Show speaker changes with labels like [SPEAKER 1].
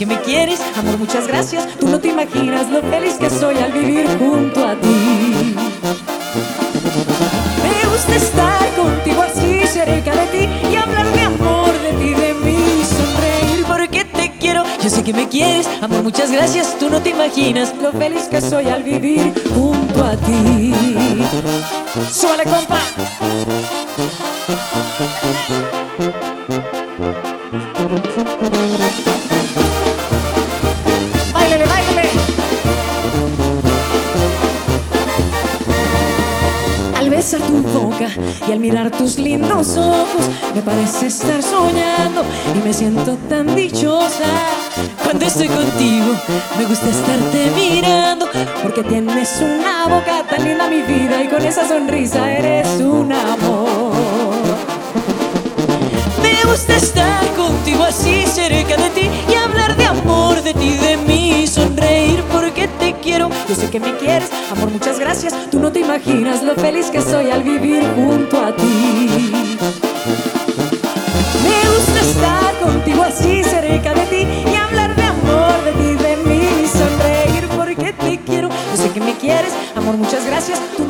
[SPEAKER 1] que me quieres,
[SPEAKER 2] Amor, muchas gracias. Tú no te imaginas lo feliz que soy al vivir junto a ti. Me gusta estar contigo así cerca de ti y hablar de amor, de ti, de mí, sonreír
[SPEAKER 1] porque te quiero. Yo sé que me quieres, amor, muchas gracias. Tú no te imaginas
[SPEAKER 2] lo feliz que soy al vivir junto a ti.
[SPEAKER 1] Suele, compa.
[SPEAKER 2] Besar tu boca y al mirar tus lindos ojos, me parece estar soñando y me siento tan dichosa.
[SPEAKER 1] Cuando estoy contigo, me gusta estarte mirando.
[SPEAKER 2] Porque tienes una boca tan linda, mi vida, y con esa sonrisa eres un amor.
[SPEAKER 1] Me gusta estar contigo así cerca de ti y hablar de amor, de ti, de mí, sonreír porque te quiero.
[SPEAKER 2] Yo sé que me quieres, Tú no te imaginas lo feliz que soy al vivir junto a ti. Me gusta estar contigo así cerca de ti y hablar de amor, de ti, de mí, sonreír porque te quiero. Yo sé que me quieres, amor, muchas gracias. Tú